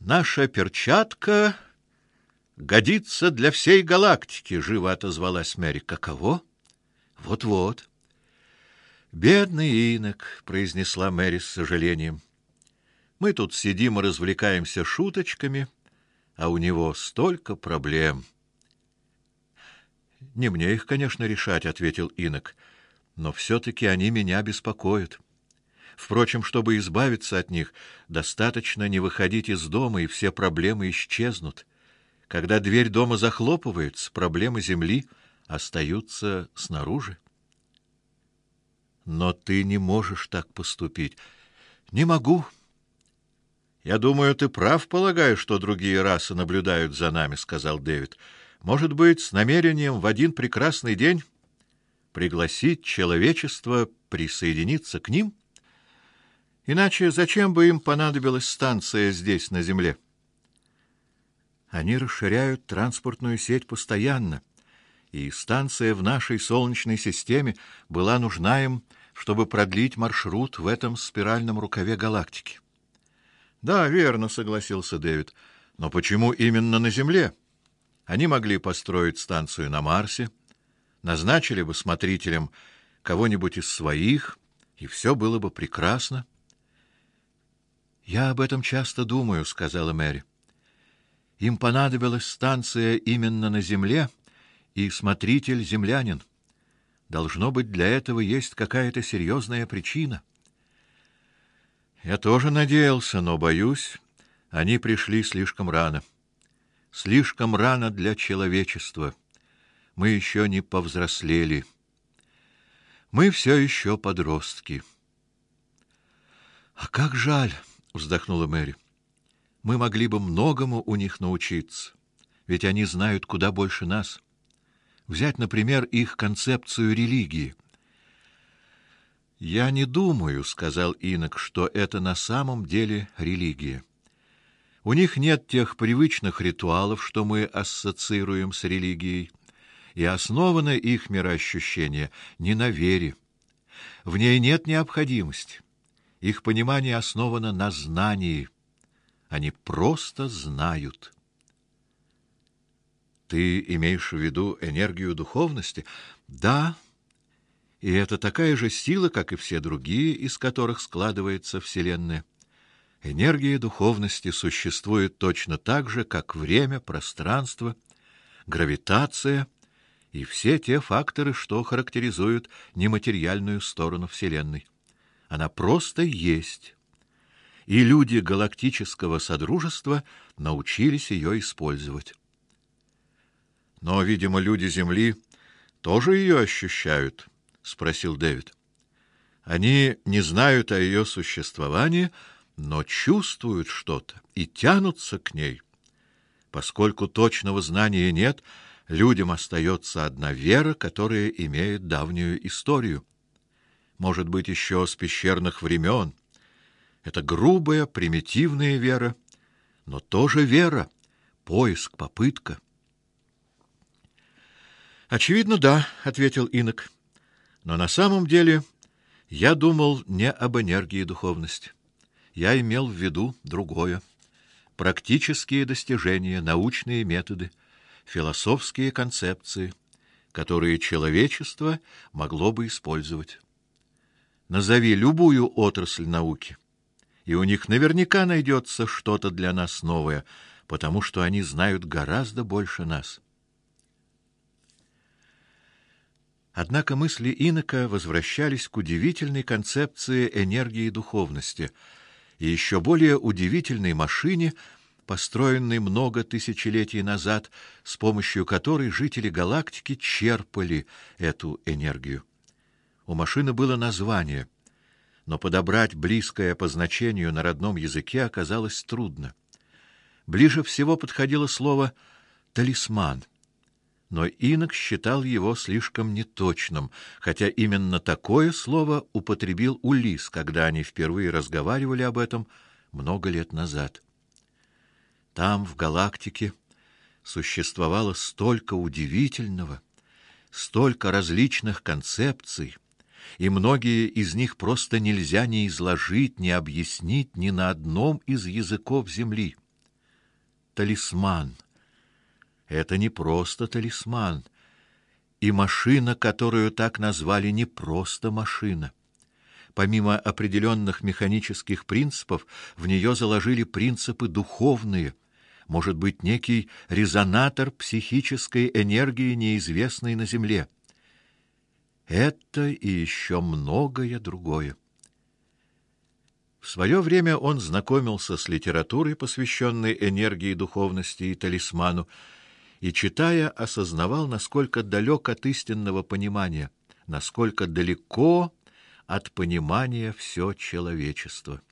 Наша перчатка годится для всей галактики, живо отозвалась Мэри. Каково? Вот-вот. Бедный инок, произнесла Мэри с сожалением. Мы тут сидим и развлекаемся шуточками, а у него столько проблем. Не мне их, конечно, решать, ответил инок, но все таки они меня беспокоят. Впрочем, чтобы избавиться от них, достаточно не выходить из дома, и все проблемы исчезнут. Когда дверь дома захлопывается, проблемы земли остаются снаружи. Но ты не можешь так поступить. Не могу. Я думаю, ты прав, полагаю, что другие расы наблюдают за нами, сказал Дэвид. Может быть, с намерением в один прекрасный день пригласить человечество присоединиться к ним? Иначе зачем бы им понадобилась станция здесь на земле? Они расширяют транспортную сеть постоянно, и станция в нашей солнечной системе была нужна им, чтобы продлить маршрут в этом спиральном рукаве галактики. Да, верно, согласился Дэвид. Но почему именно на Земле? Они могли построить станцию на Марсе, назначили бы смотрителем кого-нибудь из своих, и все было бы прекрасно. Я об этом часто думаю, сказала Мэри. Им понадобилась станция именно на земле, и смотритель землянин. Должно быть, для этого есть какая-то серьезная причина. Я тоже надеялся, но боюсь, они пришли слишком рано. Слишком рано для человечества. Мы еще не повзрослели. Мы все еще подростки. А как жаль, вздохнула Мэри. Мы могли бы многому у них научиться, ведь они знают куда больше нас. Взять, например, их концепцию религии. Я не думаю, сказал Инок, что это на самом деле религия. У них нет тех привычных ритуалов, что мы ассоциируем с религией, и основано их мироощущение не на вере. В ней нет необходимости. Их понимание основано на знании. Они просто знают. Ты имеешь в виду энергию духовности? Да. И это такая же сила, как и все другие, из которых складывается вселенная. Энергия духовности существует точно так же, как время, пространство, гравитация и все те факторы, что характеризуют нематериальную сторону вселенной. Она просто есть и люди галактического содружества научились ее использовать. Но, видимо, люди Земли тоже ее ощущают, спросил Дэвид. Они не знают о ее существовании, но чувствуют что-то и тянутся к ней. Поскольку точного знания нет, людям остается одна вера, которая имеет давнюю историю. Может быть, еще с пещерных времен, это грубая, примитивная вера, но тоже вера, поиск, попытка. Очевидно, да, ответил Инок. Но на самом деле я думал не об энергии духовности. Я имел в виду другое: практические достижения, научные методы, философские концепции, которые человечество могло бы использовать. Назови любую отрасль науки, и у них наверняка найдется что-то для нас новое, потому что они знают гораздо больше нас. Однако мысли Инока возвращались к удивительной концепции энергии духовности и еще более удивительной машине, построенной много тысячелетий назад, с помощью которой жители галактики черпали эту энергию. У машины было название — но подобрать близкое по значению на родном языке оказалось трудно. Ближе всего подходило слово талисман. Но Инок считал его слишком неточным, хотя именно такое слово употребил Улис, когда они впервые разговаривали об этом много лет назад. Там в галактике существовало столько удивительного, столько различных концепций, и многие из них просто нельзя ни изложить, ни объяснить ни на одном из языков земли. талисман. Это не просто талисман, и машина, которую так назвали, не просто машина. Помимо определенных механических принципов, в нее заложили принципы духовные, может быть, некий резонатор психической энергии, неизвестной на Земле. Это и еще многое другое. В свое время он знакомился с литературой, посвященной энергии духовности и талисману, и читая, осознавал, насколько далек от истинного понимания, насколько далеко от понимания все человечество.